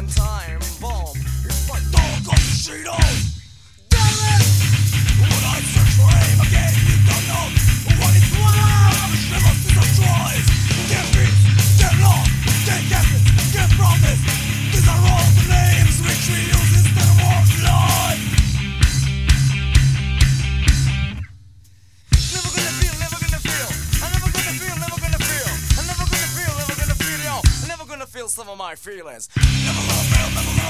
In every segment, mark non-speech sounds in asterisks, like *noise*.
and time. Some of my feelings. Never gonna feel, never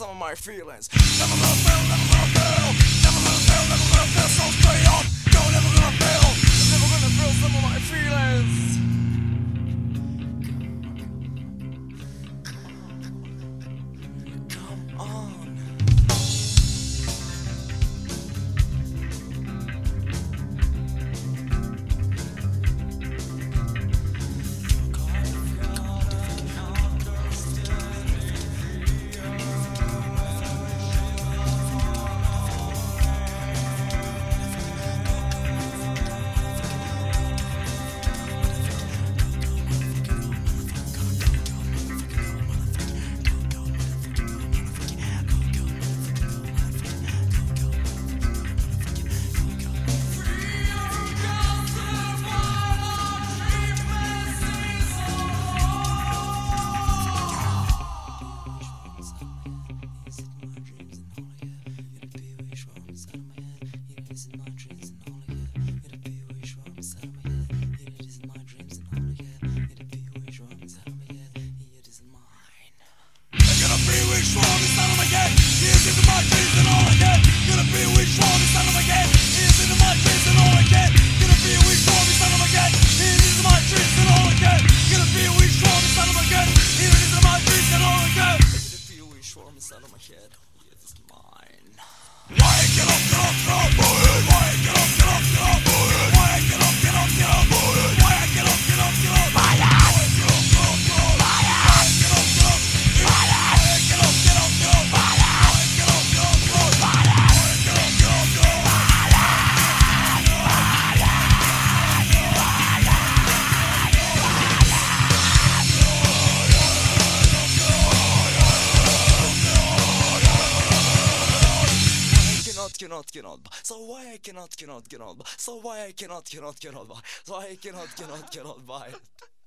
gonna feel, Out of my head, it is mine. Why get cannot, cannot. So why I cannot, cannot, cannot. So why I cannot, cannot, cannot. So I cannot, cannot, cannot buy it. *laughs*